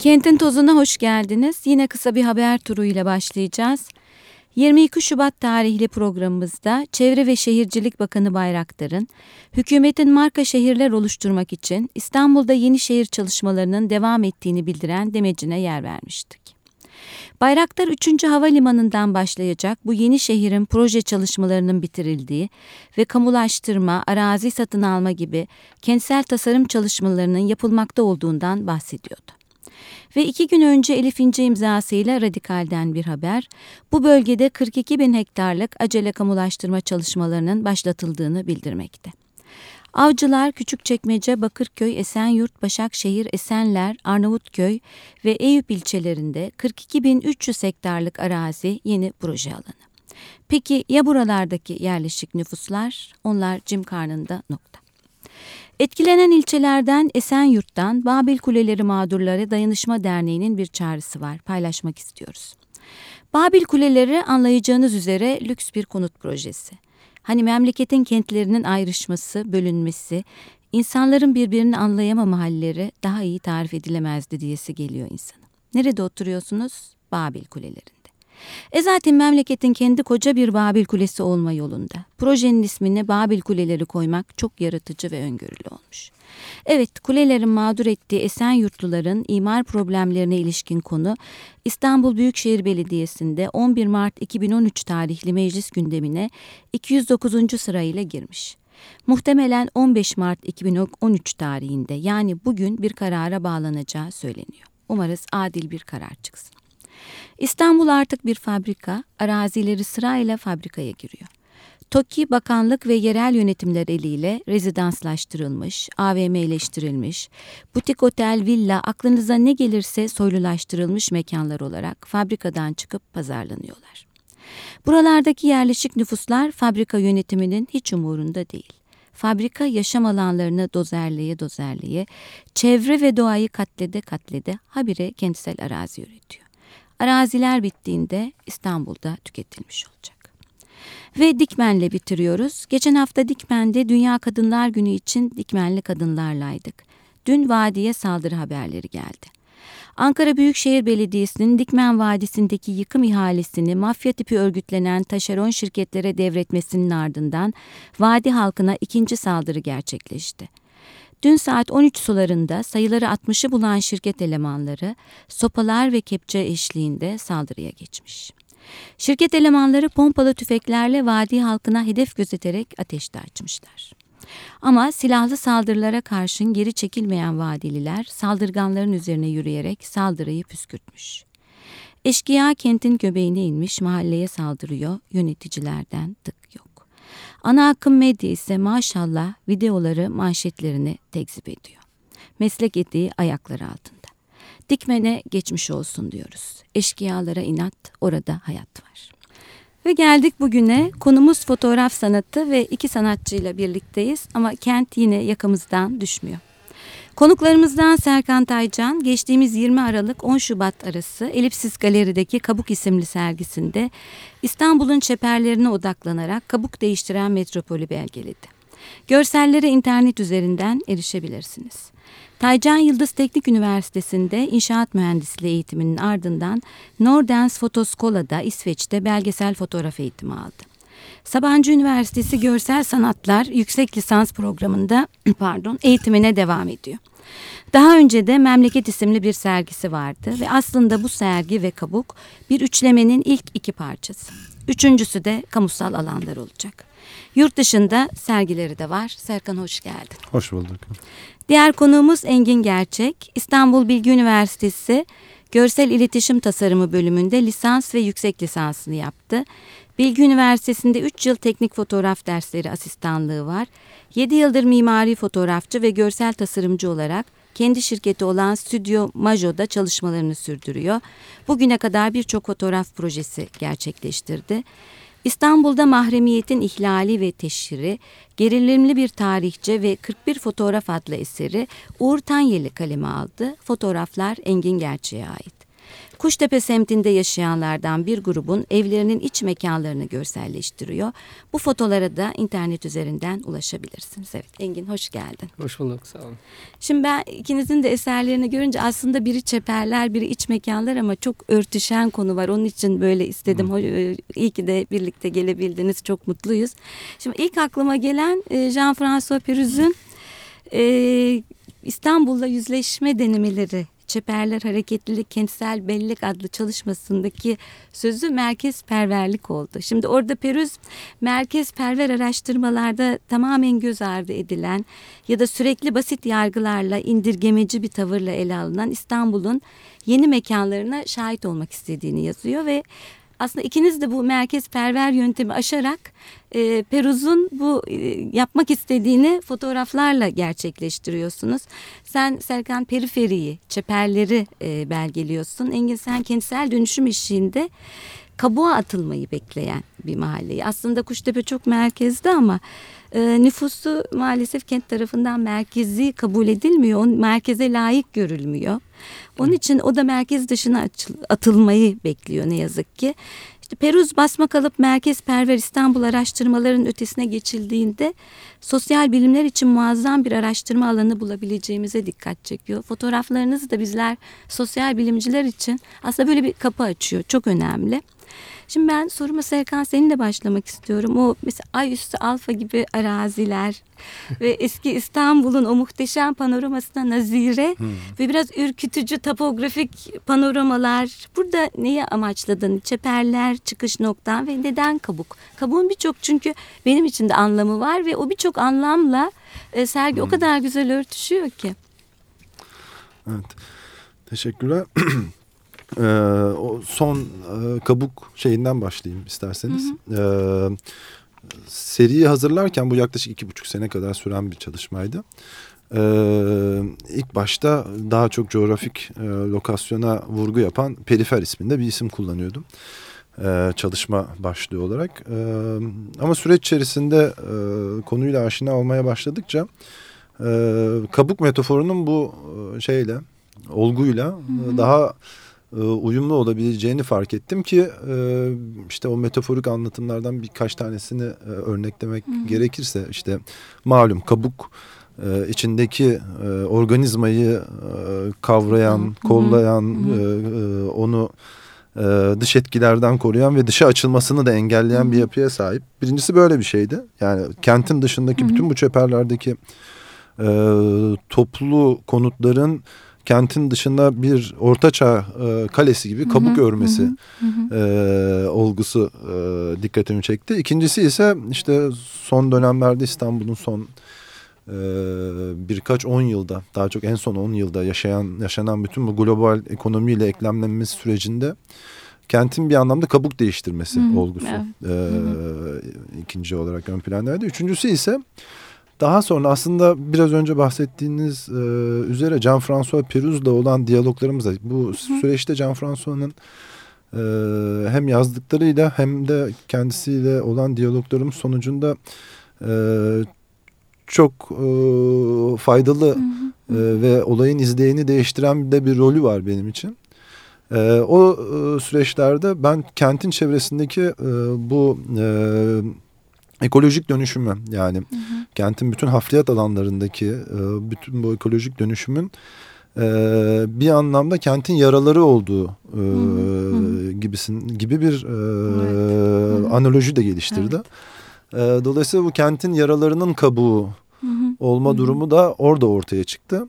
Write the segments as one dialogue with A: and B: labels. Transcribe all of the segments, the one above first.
A: Kentin tozuna hoş geldiniz. Yine kısa bir haber turu ile başlayacağız. 22 Şubat tarihli programımızda Çevre ve Şehircilik Bakanı Bayraktar'ın hükümetin marka şehirler oluşturmak için İstanbul'da yeni şehir çalışmalarının devam ettiğini bildiren demecine yer vermiştik. Bayraktar 3. Havalimanı'ndan başlayacak bu yeni şehrin proje çalışmalarının bitirildiği ve kamulaştırma, arazi satın alma gibi kentsel tasarım çalışmalarının yapılmakta olduğundan bahsediyordu. Ve iki gün önce Elif İnce imzasıyla Radikal'den bir haber, bu bölgede 42 bin hektarlık acele kamulaştırma çalışmalarının başlatıldığını bildirmekte. Avcılar, Küçükçekmece, Bakırköy, Esenyurt, Başakşehir, Esenler, Arnavutköy ve Eyüp ilçelerinde 42.300 hektarlık arazi yeni proje alanı. Peki ya buralardaki yerleşik nüfuslar? Onlar cim karnında nokta. Etkilenen ilçelerden Esenyurt'tan Babil Kuleleri Mağdurları Dayanışma Derneği'nin bir çağrısı var. Paylaşmak istiyoruz. Babil Kuleleri anlayacağınız üzere lüks bir konut projesi. Hani memleketin kentlerinin ayrışması, bölünmesi, insanların birbirini anlayamama halleri daha iyi tarif edilemezdi diyesi geliyor insana. Nerede oturuyorsunuz? Babil Kulelerinde. E zaten memleketin kendi koca bir Babil Kulesi olma yolunda. Projenin ismini Babil Kuleleri koymak çok yaratıcı ve öngörülü olmuş. Evet, kulelerin mağdur ettiği Esenyurtluların imar problemlerine ilişkin konu İstanbul Büyükşehir Belediyesi'nde 11 Mart 2013 tarihli meclis gündemine 209. sırayla girmiş. Muhtemelen 15 Mart 2013 tarihinde yani bugün bir karara bağlanacağı söyleniyor. Umarız adil bir karar çıksın. İstanbul artık bir fabrika, arazileri sırayla fabrikaya giriyor. TOKİ bakanlık ve yerel yönetimler eliyle rezidanslaştırılmış, AVM'leştirilmiş, butik otel, villa, aklınıza ne gelirse soylulaştırılmış mekanlar olarak fabrikadan çıkıp pazarlanıyorlar. Buralardaki yerleşik nüfuslar fabrika yönetiminin hiç umurunda değil. Fabrika yaşam alanlarını dozerleye dozerleye, çevre ve doğayı katlede katlede habire kentsel arazi üretiyor. Araziler bittiğinde İstanbul'da tüketilmiş olacak. Ve Dikmen'le bitiriyoruz. Geçen hafta Dikmen'de Dünya Kadınlar Günü için Dikmenli kadınlarlaydık. Dün vadiye saldırı haberleri geldi. Ankara Büyükşehir Belediyesi'nin Dikmen Vadisi'ndeki yıkım ihalesini mafya tipi örgütlenen taşeron şirketlere devretmesinin ardından vadi halkına ikinci saldırı gerçekleşti. Dün saat 13 sularında sayıları 60'ı bulan şirket elemanları sopalar ve kepçe eşliğinde saldırıya geçmiş. Şirket elemanları pompalı tüfeklerle vadi halkına hedef gözeterek ateş de açmışlar. Ama silahlı saldırılara karşın geri çekilmeyen vadililer saldırganların üzerine yürüyerek saldırıyı püskürtmüş. Eşkıya kentin göbeğine inmiş mahalleye saldırıyor, yöneticilerden tık yok. Ana akım medya ise maşallah videoları manşetlerini tekzip ediyor. Meslek etiği ayakları altında. Dikmene geçmiş olsun diyoruz. Eşkıyalara inat, orada hayat var. Ve geldik bugüne. Konumuz fotoğraf sanatı ve iki sanatçıyla birlikteyiz ama kent yine yakamızdan düşmüyor. Konuklarımızdan Serkan Taycan geçtiğimiz 20 Aralık 10 Şubat arası Elipsis Galeri'deki Kabuk isimli sergisinde İstanbul'un çeperlerine odaklanarak kabuk değiştiren metropolü belgeledi. Görsellere internet üzerinden erişebilirsiniz. Taycan Yıldız Teknik Üniversitesi'nde inşaat mühendisliği eğitiminin ardından Nordens Fotoskola'da İsveç'te belgesel fotoğraf eğitimi aldı. Sabancı Üniversitesi Görsel Sanatlar Yüksek Lisans Programı'nda pardon eğitimine devam ediyor. Daha önce de Memleket isimli bir sergisi vardı ve aslında bu sergi ve kabuk bir üçlemenin ilk iki parçası. Üçüncüsü de kamusal alanlar olacak. Yurt dışında sergileri de var. Serkan hoş geldin.
B: Hoş bulduk.
A: Diğer konuğumuz Engin Gerçek. İstanbul Bilgi Üniversitesi Görsel İletişim Tasarımı bölümünde lisans ve yüksek lisansını yaptı. Bilgi Üniversitesi'nde 3 yıl teknik fotoğraf dersleri asistanlığı var. 7 yıldır mimari fotoğrafçı ve görsel tasarımcı olarak kendi şirketi olan Stüdyo Majo'da çalışmalarını sürdürüyor. Bugüne kadar birçok fotoğraf projesi gerçekleştirdi. İstanbul'da mahremiyetin ihlali ve teşhiri, gerilimli bir tarihçe ve 41 fotoğraf adlı eseri Uğur Tanyeli kaleme aldı. Fotoğraflar Engin Gerçeğe ait. Kuştepe semtinde yaşayanlardan bir grubun evlerinin iç mekanlarını görselleştiriyor. Bu fotolara da internet üzerinden ulaşabilirsiniz. Evet Engin hoş geldin.
B: Hoş bulduk sağ olun.
A: Şimdi ben ikinizin de eserlerini görünce aslında biri çeperler biri iç mekanlar ama çok örtüşen konu var. Onun için böyle istedim. Hı. E, iyi ki de birlikte gelebildiniz. Çok mutluyuz. Şimdi ilk aklıma gelen e, Jean-François Peruz'un e, İstanbul'da yüzleşme denemeleri Çeperler Hareketlilik Kentsel Bellek adlı çalışmasındaki sözü merkez perverlik oldu. Şimdi orada Perüz merkez perver araştırmalarda tamamen göz ardı edilen ya da sürekli basit yargılarla indirgemeci bir tavırla ele alınan İstanbul'un yeni mekanlarına şahit olmak istediğini yazıyor ve aslında ikiniz de bu merkez perver yöntemi aşarak e, Peruz'un bu e, yapmak istediğini fotoğraflarla gerçekleştiriyorsunuz. Sen Serkan periferiyi, çeperleri e, belgeliyorsun. Engin sen kentsel dönüşüm işinde kabuğa atılmayı bekleyen bir mahalleyi. Aslında Kuştepe çok merkezde ama e, nüfusu maalesef kent tarafından merkezi kabul edilmiyor. On, merkeze layık görülmüyor. Onun için o da merkez dışına atılmayı bekliyor ne yazık ki. İşte Peruz basma kalıp merkez perver İstanbul araştırmaların ötesine geçildiğinde sosyal bilimler için muazzam bir araştırma alanı bulabileceğimize dikkat çekiyor. Fotoğraflarınızı da bizler sosyal bilimciler için aslında böyle bir kapı açıyor. Çok önemli. Şimdi ben soruma Serkan seninle başlamak istiyorum. O mesela ay üstü alfa gibi araziler ve eski İstanbul'un o muhteşem panoramasına nazire hmm. ve biraz ürkütücü topografik panoramalar. Burada neyi amaçladın? Çeperler, çıkış noktan ve neden kabuk? Kabuğun birçok çünkü benim için de anlamı var ve o birçok anlamla e, sergi hmm. o kadar güzel örtüşüyor ki.
C: Evet. Teşekkürler. Ee, o son e, kabuk şeyinden başlayayım isterseniz. Hı hı. Ee, seriyi hazırlarken bu yaklaşık iki buçuk sene kadar süren bir çalışmaydı. Ee, ilk başta daha çok coğrafik e, lokasyona vurgu yapan Perifer isminde bir isim kullanıyordum. Ee, çalışma başlığı olarak. Ee, ama süreç içerisinde e, konuyla aşina olmaya başladıkça e, kabuk metaforunun bu e, şeyle, olguyla hı hı. daha uyumlu olabileceğini fark ettim ki e, işte o metaforik anlatımlardan birkaç tanesini e, örneklemek Hı. gerekirse işte malum kabuk içindeki organizmayı kavrayan, kollayan, onu dış etkilerden koruyan ve dışa açılmasını da engelleyen bir yapıya sahip. Birincisi böyle bir şeydi. Yani kentin dışındaki bütün bu çeperlerdeki toplu konutların kentin dışında bir ortaçağ e, kalesi gibi kabuk hı hı, örmesi hı hı. E, olgusu e, dikkatimi çekti. İkincisi ise işte son dönemlerde İstanbul'un son e, birkaç on yılda daha çok en son on yılda yaşayan yaşanan bütün bu global ekonomiyle eklemlenmemiz sürecinde kentin bir anlamda kabuk değiştirmesi hı, olgusu evet. e, ikinci olarak ön plandaydı. Üçüncüsü ise daha sonra aslında biraz önce bahsettiğiniz e, üzere Jean-François Peruz'la olan diyaloglarımızda bu süreçte Jean-François'ın e, hem yazdıklarıyla hem de kendisiyle olan diyaloglarım sonucunda e, çok e, faydalı hı hı. E, ve olayın izleyeni değiştiren de bir rolü var benim için. E, o e, süreçlerde ben kentin çevresindeki e, bu e, ekolojik dönüşümü yani hı hı. kentin bütün hafriyat alanlarındaki e, bütün bu ekolojik dönüşümün e, bir anlamda kentin yaraları olduğu e, hı hı. gibisin gibi bir evet. analoji de geliştirdi. Evet. Dolayısıyla bu kentin yaralarının kabuğu hı hı. olma hı hı. durumu da orada ortaya çıktı.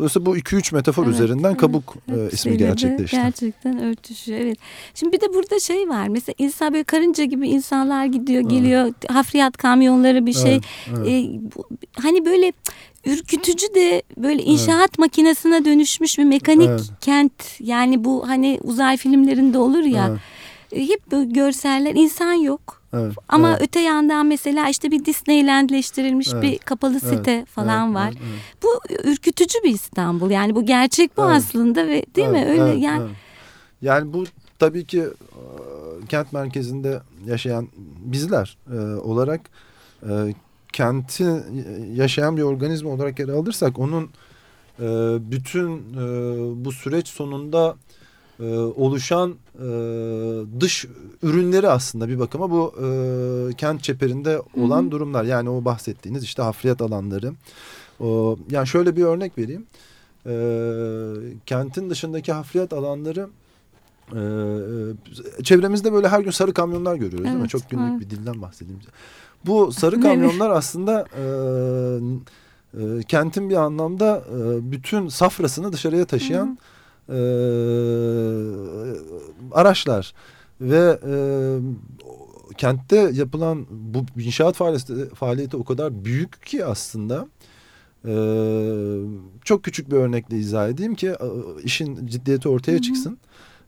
C: Dolayısıyla bu iki üç metafor evet, üzerinden kabuk evet, ismi gerçekleşti.
A: Gerçekten örtüşüyor evet. Şimdi bir de burada şey var mesela insan böyle karınca gibi insanlar gidiyor geliyor evet. hafriyat kamyonları bir şey. Evet, evet. E, bu, hani böyle ürkütücü de böyle inşaat evet. makinesine dönüşmüş bir mekanik evet. kent. Yani bu hani uzay filmlerinde olur ya. Evet. E, hep görseller insan yok Evet, Ama evet. öte yandan mesela işte bir Disneylandleştirilmiş evet, bir kapalı site evet, falan evet, var. Evet, evet. Bu ürkütücü bir İstanbul. Yani bu gerçek bu evet. aslında ve değil evet, mi? Öyle evet, yani. Evet.
C: Yani bu tabii ki kent merkezinde yaşayan bizler e, olarak e, kenti yaşayan bir organizma olarak ele alırsak onun e, bütün e, bu süreç sonunda e, oluşan e, dış ürünleri aslında bir bakıma bu e, kent çeperinde olan Hı -hı. durumlar. Yani o bahsettiğiniz işte hafriyat alanları. O, yani şöyle bir örnek vereyim. E, kentin dışındaki hafriyat alanları e, çevremizde böyle her gün sarı kamyonlar görüyoruz evet, değil mi? Çok günlük evet. bir dilden bahsedeyim. Bu sarı kamyonlar aslında e, e, kentin bir anlamda e, bütün safrasını dışarıya taşıyan Hı -hı e, araçlar ve e, kentte yapılan bu inşaat faaliyeti, faaliyeti o kadar büyük ki aslında e, çok küçük bir örnekle izah edeyim ki e, işin ciddiyeti ortaya Hı -hı.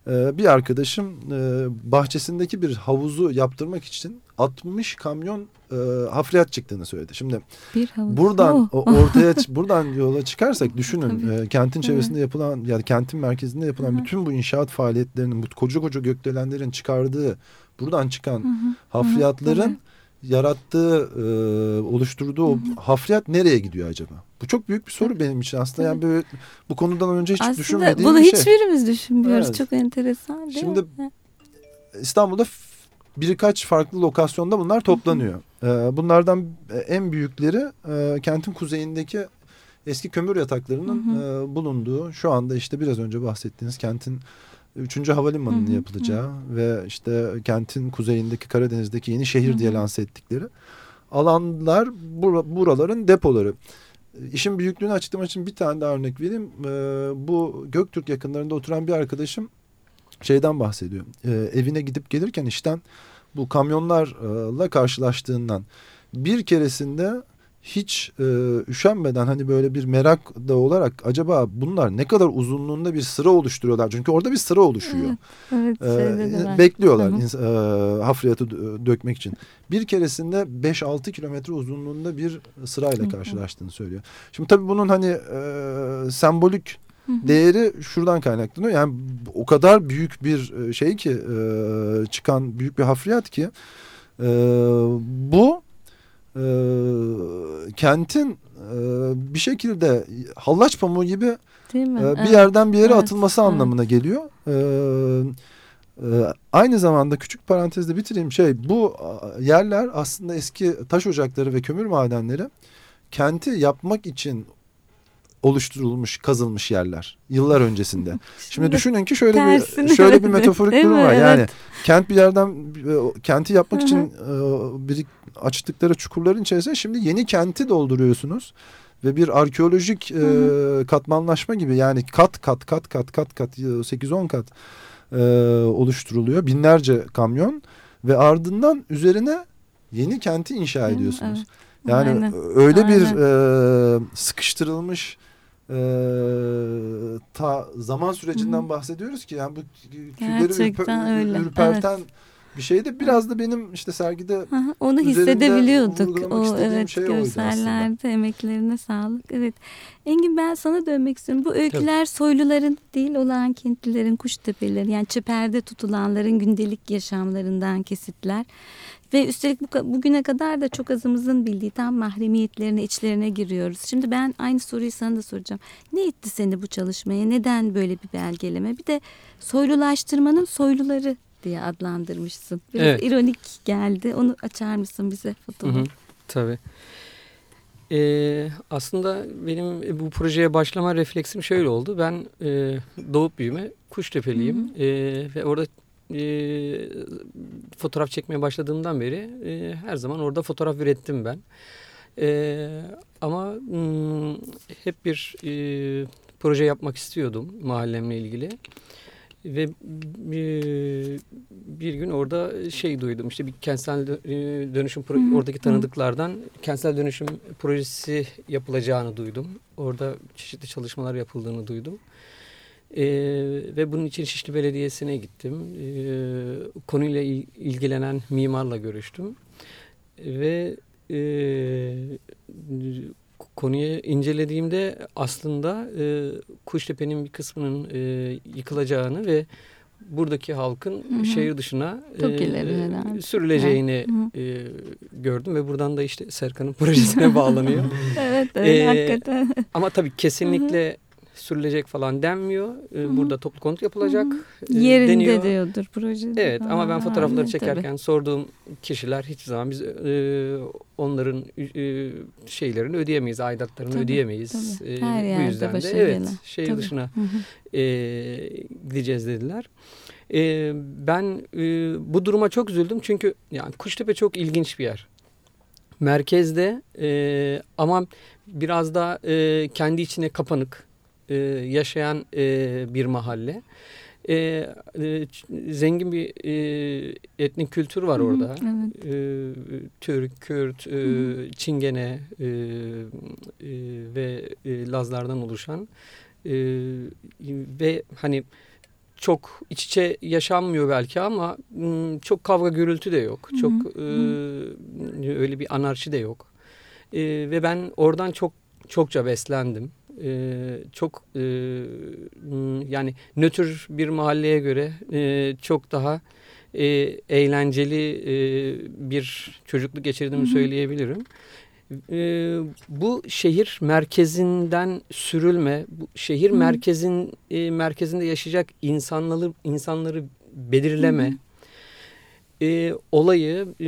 C: Çıksın. E, bir arkadaşım e, bahçesindeki bir havuzu yaptırmak için 60 kamyon e, hafriyat çıktığını söyledi. Şimdi buradan oh. ortaya buradan yola çıkarsak düşünün e, kentin çevresinde evet. yapılan yani kentin merkezinde yapılan Hı -hı. bütün bu inşaat faaliyetlerinin bu koca koca gökdelenlerin çıkardığı buradan çıkan Hı -hı. hafriyatların Hı -hı yarattığı, e, oluşturduğu o hafriyat nereye gidiyor acaba? Bu çok büyük bir soru benim için aslında. Yani böyle bu konudan önce hiç
A: aslında
C: düşünmediğim
A: bunu
C: bir şey.
A: hiçbirimiz düşünmüyoruz. Evet. Çok enteresan değil
C: Şimdi, mi? İstanbul'da birkaç farklı lokasyonda bunlar toplanıyor. Ee, bunlardan en büyükleri e, kentin kuzeyindeki eski kömür yataklarının e, bulunduğu şu anda işte biraz önce bahsettiğiniz kentin Üçüncü havalimanının hı hı, yapılacağı hı. ve işte kentin kuzeyindeki Karadeniz'deki yeni şehir hı hı. diye lanse ettikleri alanlar bur buraların depoları. İşin büyüklüğünü açıklamak için bir tane daha örnek vereyim. Ee, bu Göktürk yakınlarında oturan bir arkadaşım şeyden bahsediyor. Ee, evine gidip gelirken işten bu kamyonlarla karşılaştığından bir keresinde hiç e, üşenmeden hani böyle bir merak da olarak acaba bunlar ne kadar uzunluğunda bir sıra oluşturuyorlar? Çünkü orada bir sıra oluşuyor.
A: Evet, evet
C: ee, bekliyorlar E, hafriyatı dökmek için. Bir keresinde 5-6 kilometre uzunluğunda bir sırayla karşılaştığını söylüyor. Şimdi tabii bunun hani e, sembolik değeri şuradan kaynaklanıyor. Yani o kadar büyük bir şey ki e, çıkan büyük bir hafriyat ki e, bu e, kentin e, bir şekilde hallaç pamuğu gibi e, bir evet. yerden bir yere evet. atılması evet. anlamına geliyor. E, e, aynı zamanda küçük parantezde bitireyim şey bu yerler aslında eski taş ocakları ve kömür madenleri kenti yapmak için oluşturulmuş, kazılmış yerler yıllar öncesinde. Şimdi, Şimdi düşünün ki şöyle tersine, bir şöyle bir metaforik durum var. Yani kent bir yerden e, kenti yapmak için e, bir açtıkları çukurların içerisinde şimdi yeni kenti dolduruyorsunuz ve bir arkeolojik e, katmanlaşma gibi yani kat kat kat kat kat kat 8-10 kat e, oluşturuluyor. Binlerce kamyon ve ardından üzerine yeni kenti inşa ediyorsunuz. Evet. Yani Aynen. öyle Aynen. bir e, sıkıştırılmış e, ta zaman sürecinden Hı. bahsediyoruz ki yani bu tüyleri ürpe, ürperten evet. bir şeydi. Biraz da benim işte sergide
A: Hı, onu hissedebiliyorduk. O evet şey görsellerde emeklerine sağlık. Evet. Engin ben sana dönmek istiyorum. Bu öyküler Tabii. soyluların değil olan kentlilerin kuş tepeleri yani çeperde tutulanların gündelik yaşamlarından kesitler. Ve üstelik bu, bugüne kadar da çok azımızın bildiği tam mahremiyetlerine, içlerine giriyoruz. Şimdi ben aynı soruyu sana da soracağım. Ne itti seni bu çalışmaya? Neden böyle bir belgeleme? Bir de soylulaştırmanın soyluları diye adlandırmışsın. Biraz evet. ironik geldi. Onu açar mısın bize hı,
B: tabii. Ee, aslında benim bu projeye başlama refleksim şöyle oldu. Ben e, doğup büyüme Kuştepeliyim. Hı hı. E, ve orada e, fotoğraf çekmeye başladığımdan beri e, her zaman orada fotoğraf ürettim ben. E, ama m, hmm, hep bir e, proje yapmak istiyordum mahallemle ilgili. Ve e, bir gün orada şey duydum işte bir kentsel dönüşüm oradaki tanıdıklardan kentsel dönüşüm projesi yapılacağını duydum. Orada çeşitli çalışmalar yapıldığını duydum. E, ve bunun için Şişli Belediyesi'ne gittim. E, konuyla ilgilenen mimarla görüştüm. Ve e, konuyu incelediğimde aslında e, Kuştepe'nin bir kısmının e, yıkılacağını ve buradaki halkın hı hı. şehir dışına e, sürüleceğini e, gördüm ve buradan da işte Serkan'ın projesine bağlanıyor.
A: evet öyle ee, hakikaten.
B: Ama tabii kesinlikle hı hı sürülecek falan denmiyor. E, burada toplu konut yapılacak
A: e, Yerinde deniyor. diyordur projede.
B: Evet ama ben fotoğrafları ha, çekerken tabii. sorduğum kişiler hiçbir zaman biz e, onların e, şeylerini ödeyemeyiz, aidatlarını tabii, ödeyemeyiz.
A: Tabii. Her e, bu yüzden de
B: evet şehir tabii. dışına e, gideceğiz dediler. E, ben e, bu duruma çok üzüldüm çünkü yani Kuştepe çok ilginç bir yer. Merkezde e, ama biraz da e, kendi içine kapanık e, yaşayan e, bir mahalle. E, e, zengin bir e, etnik kültür var orada. evet. E, Türk, Kürt, e, Çingene e, e, ve e, Lazlardan oluşan e, ve hani çok iç içe yaşanmıyor belki ama çok kavga gürültü de yok. Hı -hı. Çok e, öyle bir anarşi de yok. E, ve ben oradan çok çokça beslendim. E, çok e, yani nötr bir mahalleye göre e, çok daha e, eğlenceli e, bir çocukluk geçirdiğimi söyleyebilirim e, bu şehir merkezinden sürülme, bu şehir Hı. merkezin e, merkezinde yaşayacak insanları insanları belirleme Hı. E, olayı e,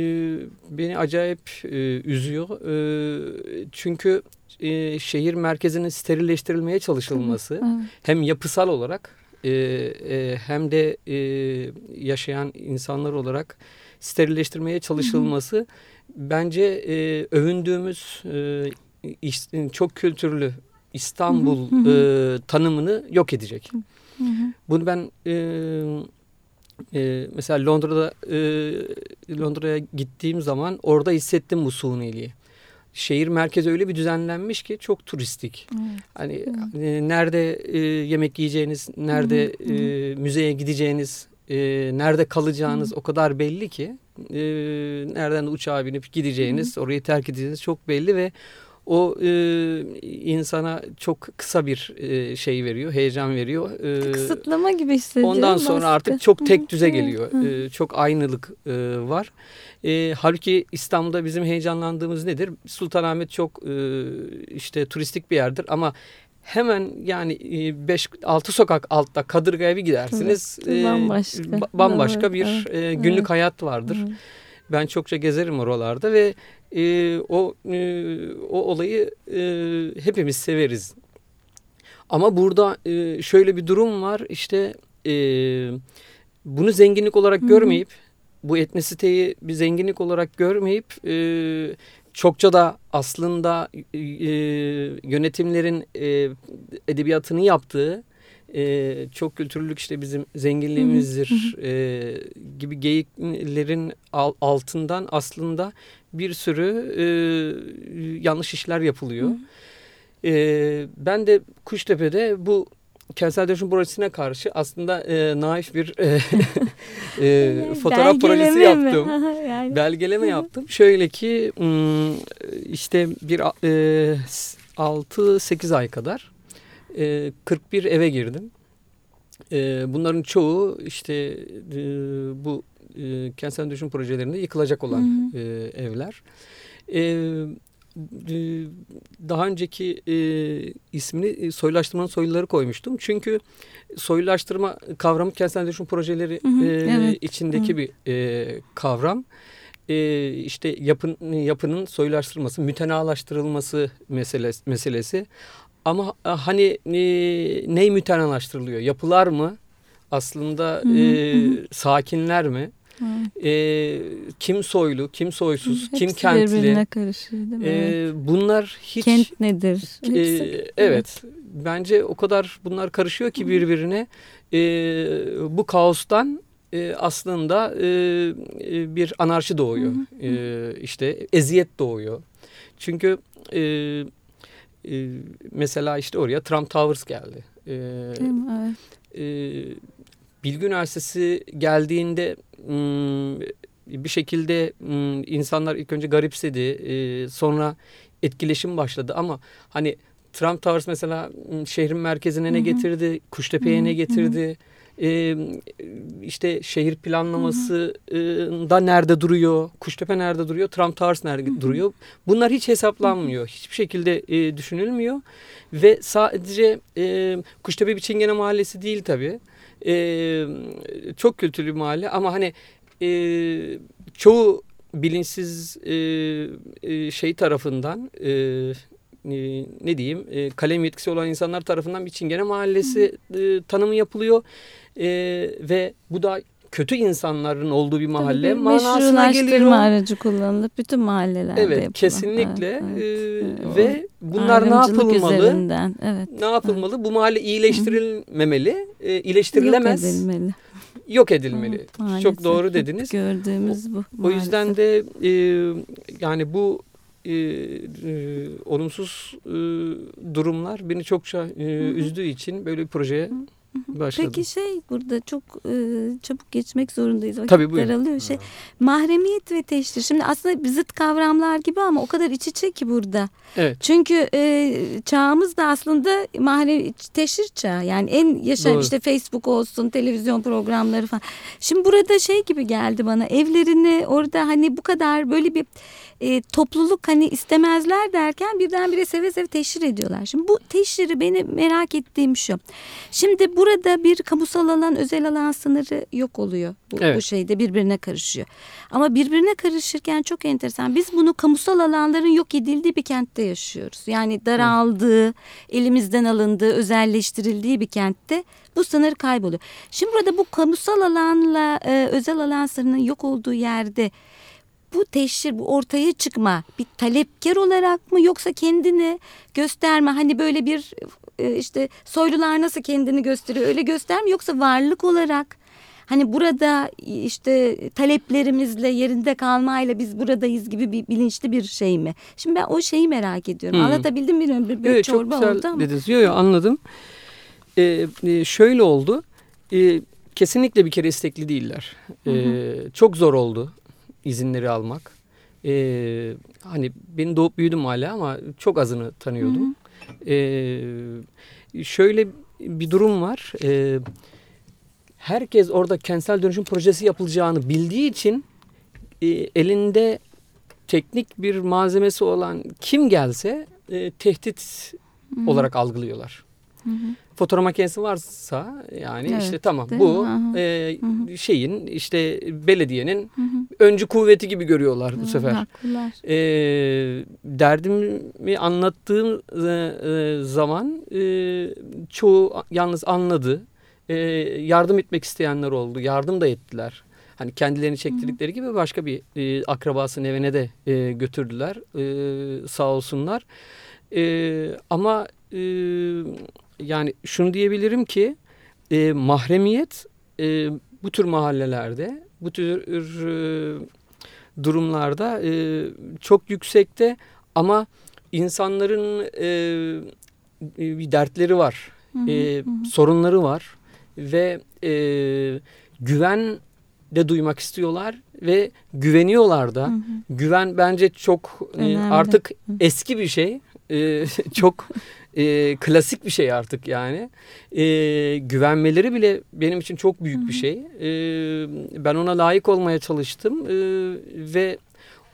B: beni acayip e, üzüyor. E, çünkü e, şehir merkezinin sterilleştirilmeye çalışılması Hı. hem yapısal olarak e, e, hem de e, yaşayan insanlar olarak sterilleştirmeye çalışılması Hı bence e, övündüğümüz e, çok kültürlü İstanbul hı hı. E, tanımını yok edecek. Hı hı. Bunu ben e, e, mesela Londra'da e, Londra'ya gittiğim zaman orada hissettim bu suniliği. Şehir merkezi öyle bir düzenlenmiş ki çok turistik. Evet. Hani e, nerede e, yemek yiyeceğiniz, nerede. E, müzeye gideceğiniz, e, nerede kalacağınız hı. o kadar belli ki e, nereden uçağa binip gideceğiniz, Hı. orayı terk edeceğiniz çok belli ve o e, insana çok kısa bir e, şey veriyor, heyecan veriyor.
A: E, Kısıtlama gibi hissediyorum.
B: Ondan sonra baskı. artık çok tek düze geliyor. E, çok aynılık e, var. E, halbuki İstanbul'da bizim heyecanlandığımız nedir? Sultanahmet çok e, işte turistik bir yerdir ama hemen yani 5-6 sokak altta Kadırga'ya bir gidersiniz.
A: Evet, bambaşka.
B: bambaşka bir evet. günlük evet. hayat vardır. Evet. Ben çokça gezerim oralarda ve e, o e, o olayı e, hepimiz severiz. Ama burada e, şöyle bir durum var. İşte e, bunu zenginlik olarak Hı -hı. görmeyip bu etnisiteyi bir zenginlik olarak görmeyip e, çokça da aslında e, yönetimlerin e, edebiyatını yaptığı e, çok kültürlülük işte bizim zenginliğimizdir e, gibi geyiklerin altından aslında bir sürü e, yanlış işler yapılıyor. E, ben de Kuştepe'de bu kentsel dönüşüm projesine karşı aslında e, naif bir e, e, fotoğraf projesi yaptım. yani. Belgeleme yaptım. Şöyle ki işte bir e, 6-8 ay kadar e, 41 eve girdim. E, bunların çoğu işte e, bu e, kentsel dönüşüm projelerinde yıkılacak olan hı hı. E, evler. Evet daha önceki e, ismini e, soylaştırmanın soyluları koymuştum. Çünkü soylulaştırma kavramı kentsel dönüşüm projeleri hı hı, e, evet. içindeki hı. bir e, kavram. E, işte yapın, yapının soylulaştırılması, mütenalaştırılması meselesi. meselesi. Ama e, hani e, ney mütenalaştırılıyor? Yapılar mı? Aslında hı hı, e, hı. sakinler mi? E, kim soylu, kim soysuz, Hepsi kim kentli. birbirine
A: karışıyor değil mi? E,
B: bunlar hiç...
A: Kent nedir?
B: E, evet. evet. Bence o kadar bunlar karışıyor ki birbirine. E, bu kaostan e, aslında e, e bir anarşi doğuyor. Hı hı. E, işte eziyet doğuyor. Çünkü e, e, mesela işte oraya Trump Towers geldi. E, Değil mi? Evet. E, Bilgi Üniversitesi geldiğinde bir şekilde insanlar ilk önce garipsedi. Sonra etkileşim başladı ama hani Trump Towers mesela şehrin merkezine ne getirdi? Kuştepe'ye ne getirdi? E, işte şehir planlaması e, da nerede duruyor, Kuştepe nerede duruyor, Trump Towers nerede hı hı. duruyor. Bunlar hiç hesaplanmıyor. Hiçbir şekilde e, düşünülmüyor. Ve sadece e, Kuştepe bir Çingene mahallesi değil tabii. E, çok kültürlü bir mahalle ama hani e, çoğu bilinçsiz e, e, şey tarafından e, e, ne diyeyim e, kalem yetkisi olan insanlar tarafından bir Çingene Mahallesi e, tanımı yapılıyor e, ve bu da kötü insanların olduğu bir mahalle
A: Tabii,
B: manasına geliyor.
A: aracı kullanılıp bütün mahallelerde
B: Evet
A: yapılan.
B: kesinlikle
A: Evet, evet.
B: E, ve bunlar ne yapılmalı?
A: Üzerinden. Evet.
B: Ne yapılmalı? Evet. Bu mahalle iyileştirilmemeli, e, iyileştirilemez.
A: Yok edilmeli.
B: Yok edilmeli.
A: Maalesef.
B: Çok doğru dediniz.
A: Gördüğümüz bu.
B: O, o yüzden de e, yani bu e, e, olumsuz e, durumlar beni çokça e, üzdüğü için böyle bir projeye başladım.
A: Peki şey burada çok e, çabuk geçmek zorundayız. Vakit
B: Tabii buyurun.
A: daralıyor. Şey, mahremiyet ve teşhir. Şimdi aslında zıt kavramlar gibi ama o kadar iç içe ki burada.
B: Evet.
A: Çünkü e, çağımız da aslında mahrem teşhir çağı. Yani en yaşayan işte Facebook olsun, televizyon programları falan. Şimdi burada şey gibi geldi bana. Evlerini orada hani bu kadar böyle bir e, topluluk hani istemezler derken birdenbire seve seve teşhir ediyorlar. Şimdi bu teşhiri beni merak ettiğim şu. Şimdi burada bir kamusal alan özel alan sınırı yok oluyor. Bu,
B: Evet.
A: bu şeyde birbirine karışıyor. Ama birbirine karışırken çok enteresan. Biz bunu kamusal alanların yok edildiği bir kentte yaşıyoruz. Yani daraldığı, elimizden alındığı, özelleştirildiği bir kentte bu sınır kayboluyor. Şimdi burada bu kamusal alanla e, özel alan sınırının yok olduğu yerde bu teşhir, bu ortaya çıkma bir talepkar olarak mı yoksa kendini gösterme hani böyle bir e, işte soylular nasıl kendini gösteriyor öyle gösterme yoksa varlık olarak hani burada işte taleplerimizle yerinde kalmayla biz buradayız gibi bir bilinçli bir şey mi? Şimdi ben o şeyi merak ediyorum.
B: Hmm.
A: Anlatabildim mi bilmiyorum. Bir, bir
B: Evet, çok
A: çorba
B: güzel
A: oldu ama.
B: dediniz. Yok yok anladım. Ee, e, şöyle oldu. Ee, kesinlikle bir kere istekli değiller. Ee, çok zor oldu izinleri almak. Ee, hani benim doğup büyüdüm hala ama çok azını tanıyordum. Ee, şöyle bir durum var. Ee, herkes orada kentsel dönüşüm projesi yapılacağını bildiği için e, elinde teknik bir malzemesi olan kim gelse e, tehdit
A: Hı.
B: olarak algılıyorlar.
A: Hı hı.
B: Fotoğraf makinesi varsa yani
A: Evet,
B: işte tamam bu e,
A: Hı
B: şeyin işte belediyenin
A: Hı hı.
B: Öncü kuvveti gibi görüyorlar bu
A: Hı,
B: sefer.
A: Haklılar.
B: E, derdimi anlattığım e, e, zaman e, çoğu yalnız anladı. E, yardım etmek isteyenler oldu. Yardım da ettiler. Hani kendilerini çektirdikleri gibi başka bir e, akrabasının evine de e, götürdüler. E, sağ olsunlar. E, ama e, yani şunu diyebilirim ki e, mahremiyet e, bu tür mahallelerde, bu tür e, durumlarda e, çok yüksekte ama insanların e, bir dertleri var,
A: Hı hı,
B: e,
A: hı
B: sorunları var ve e, güven de duymak istiyorlar ve güveniyorlar da.
A: Hı hı.
B: Güven bence çok
A: Önemli.
B: artık
A: Hı.
B: eski bir şey. E, çok e, klasik bir şey artık yani. E, güvenmeleri bile benim için çok büyük bir şey. E, ben ona layık olmaya çalıştım e, ve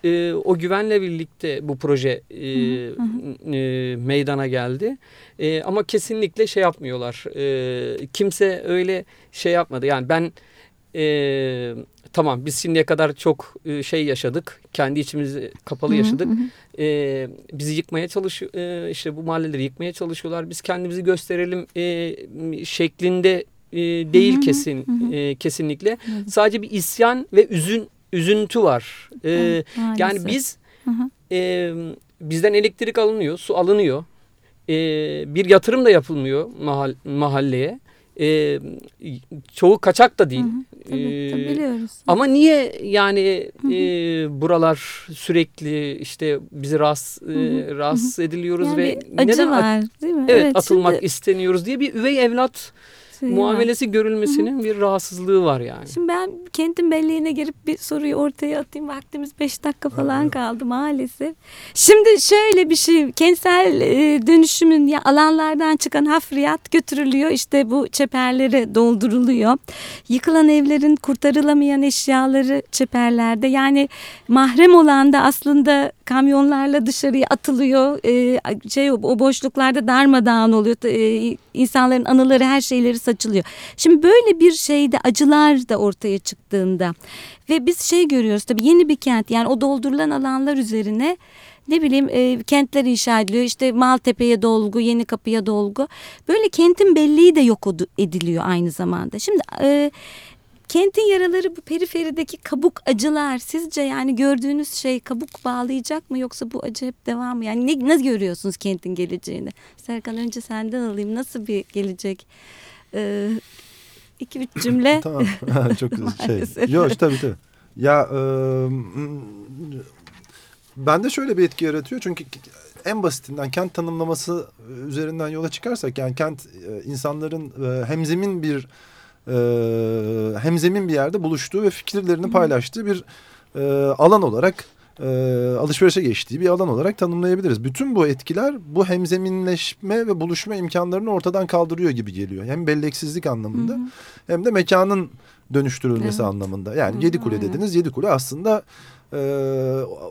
B: e, o güvenle birlikte bu proje e, e, meydana geldi. E, ama kesinlikle şey yapmıyorlar. E, kimse öyle şey yapmadı. Yani ben e, tamam biz şimdiye kadar çok e, şey yaşadık. Kendi içimizi kapalı
A: Hı hı,
B: yaşadık. E, bizi yıkmaya çalışıyor. E, işte bu mahalleleri yıkmaya çalışıyorlar. Biz kendimizi gösterelim e, şeklinde e, değil
A: Hı hı,
B: kesin
A: hı
B: e, kesinlikle. Sadece bir isyan ve üzün üzüntü var. E,
A: Evet,
B: yani biz
A: Hı hı.
B: e, bizden elektrik alınıyor, su alınıyor. E, bir yatırım da yapılmıyor mahal, mahalleye. E, çoğu kaçak da değil.
A: Hı hı. Tabii, tabii
B: E,
A: biliyoruz.
B: ama niye yani
A: Hı hı.
B: e, buralar sürekli işte bizi rahatsız, e,
A: hı,
B: rahatsız ediliyoruz
A: Yani
B: ve
A: acı
B: neden
A: var değil mi?
B: evet, atılmak
A: şimdi-
B: isteniyoruz diye bir üvey evlat muamelesi görülmesinin bir rahatsızlığı var yani.
A: Şimdi ben kentin belleğine girip bir soruyu ortaya atayım. Vaktimiz beş dakika falan kaldı maalesef. Şimdi şöyle bir şey kentsel e, dönüşümün ya alanlardan çıkan hafriyat götürülüyor. İşte bu çeperleri dolduruluyor. Yıkılan evlerin kurtarılamayan eşyaları çeperlerde yani mahrem olan da aslında kamyonlarla dışarıya atılıyor. E, şey o boşluklarda darmadağın oluyor. E, insanların anıları her şeyleri saçılıyor. Şimdi böyle bir şeyde acılar da ortaya çıktığında ve biz şey görüyoruz tabii yeni bir kent yani o doldurulan alanlar üzerine ne bileyim e, kentler inşa ediliyor işte Maltepe'ye dolgu yeni kapıya dolgu böyle kentin belleği de yok ediliyor aynı zamanda. Şimdi e, Kentin yaraları bu periferideki kabuk acılar sizce yani gördüğünüz şey kabuk bağlayacak mı yoksa bu acı hep devam mı? Yani ne, nasıl görüyorsunuz kentin geleceğini? Serkan önce senden alayım nasıl bir gelecek? Ee, iki üç cümle.
C: tamam çok şey. Yok tabii tabii. Ya e, bende şöyle bir etki yaratıyor çünkü en basitinden kent tanımlaması üzerinden yola çıkarsak yani kent insanların hemzemin bir e, hemzemin bir yerde buluştuğu ve fikirlerini paylaştığı bir e, alan olarak e, alışverişe geçtiği bir alan olarak tanımlayabiliriz. Bütün bu etkiler bu hemzeminleşme ve buluşma imkanlarını ortadan kaldırıyor gibi geliyor. Hem belleksizlik anlamında hı hı. hem de mekanın dönüştürülmesi evet. anlamında. Yani hı, Yedi Kule dediniz. Yedi Kule aslında e,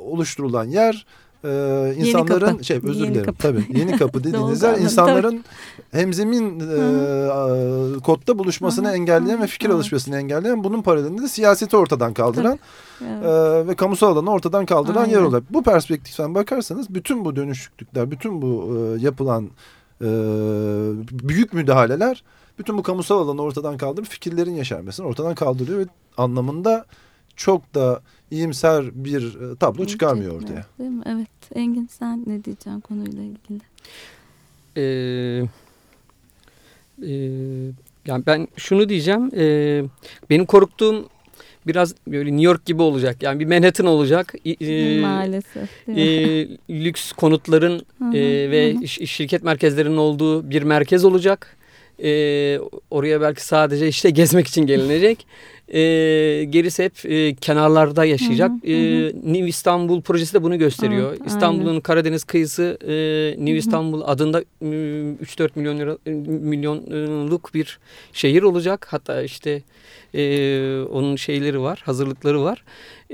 C: oluşturulan yer e, insanların yeni kapı. şey özür yeni dilerim kapı. tabii yeni kapı dediğiniz yer insanların hemzemin e, kodda buluşmasını Hı. engelleyen ve fikir Hı. alışmasını engelleyen bunun paralelinde de siyaseti ortadan kaldıran evet. e, ve kamusal alanı ortadan kaldıran Aynen. yer olarak. Bu perspektiften bakarsanız bütün bu dönüşüklükler, bütün bu e, yapılan e, büyük müdahaleler bütün bu kamusal alanı ortadan kaldırıp fikirlerin yaşarmasını ortadan kaldırıyor ve anlamında çok da iyimser bir e, tablo çıkarmıyor ortaya.
A: Değil mi? Evet. Engin sen ne diyeceksin konuyla ilgili?
B: Ee, e, yani ben şunu diyeceğim. E, benim korktuğum biraz böyle New York gibi olacak. Yani bir Manhattan olacak.
A: E, Maalesef.
B: E, lüks konutların hı hı, e, ve hı. şirket merkezlerinin olduğu bir merkez olacak. E, oraya belki sadece işte gezmek için gelinecek. E, gerisi hep e, kenarlarda yaşayacak. Hı hı, e, New İstanbul projesi de bunu gösteriyor. İstanbul'un Karadeniz kıyısı e, New hı hı. İstanbul adında e, 3-4 milyon lira, e, milyonluk bir şehir olacak. Hatta işte e, onun şeyleri var, hazırlıkları var.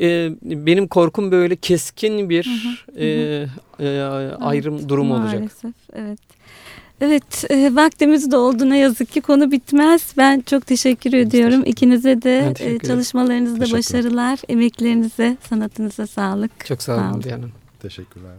B: E, benim korkum böyle keskin bir hı hı. E, e, ayrım evet, durumu olacak.
A: Maalesef evet. Evet e, vaktimiz de oldu ne yazık ki konu bitmez. Ben çok teşekkür ben ediyorum. Teşekkür İkinize de e, çalışmalarınızda başarılar, emeklerinize, sanatınıza sağlık.
B: Çok sağ olun Diana
C: Teşekkürler.